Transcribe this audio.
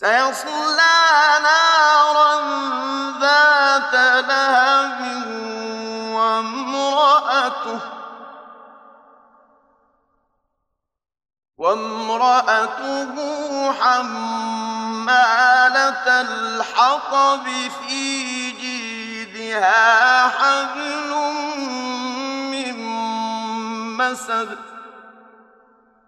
سيصلى نارا ذات لهب وامرأته وامرأته حمالة الحطب في جيدها حبل من مسد